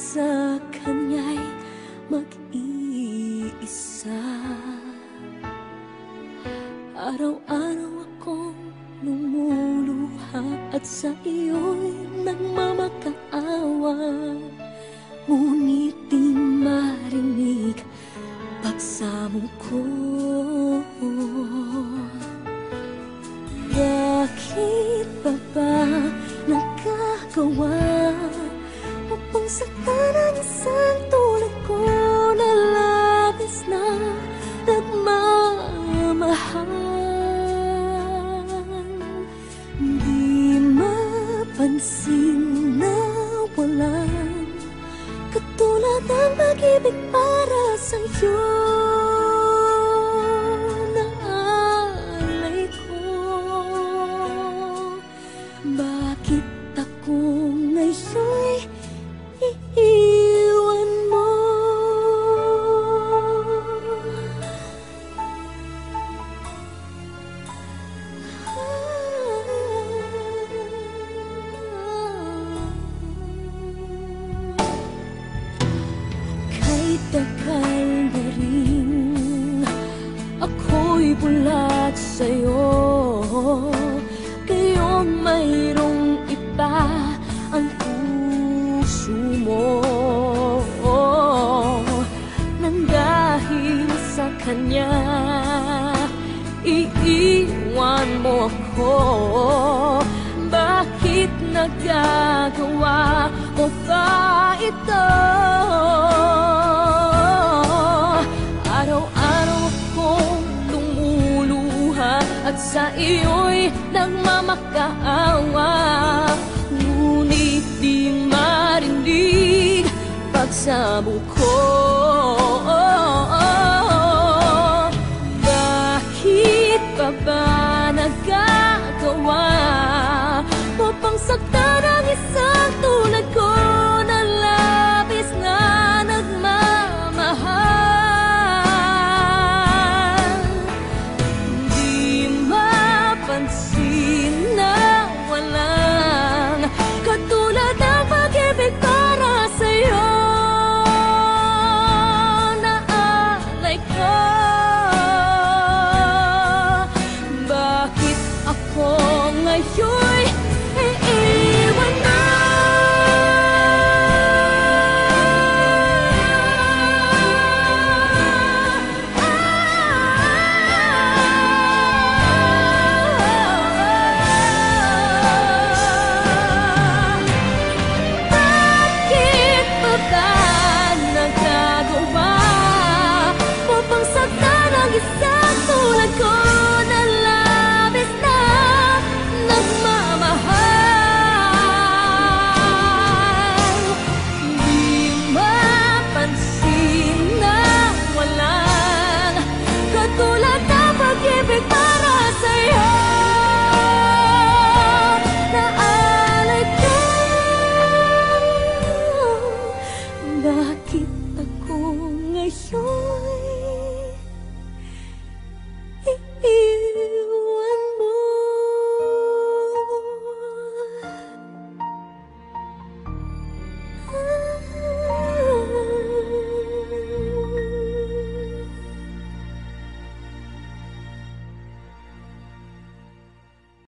sa kanya'y mag-iisa. Araw-araw akong lumuluha At sa iyo'y nagmamakaawa. Ngunit di marinig pagsamo ko. Bakit pa ba nagkagawa Upang saktan ang isang tulad ko Na labis na nagmamahal. Di mapansin na Katulad ng pag-ibig para sa'yo Kay tagal na rin. Ako'y bulat sa'yo. Kayong mayroong iba Ang puso mo. Nang dahil sa kanya Iiwan mo ako. Bakit nagagawa mo ba ito? at sa iyo'y nagmamakaawa Ngunit di marinig pagsabo ko. Bakit pa ba nagkagawa mo pang sakta circula.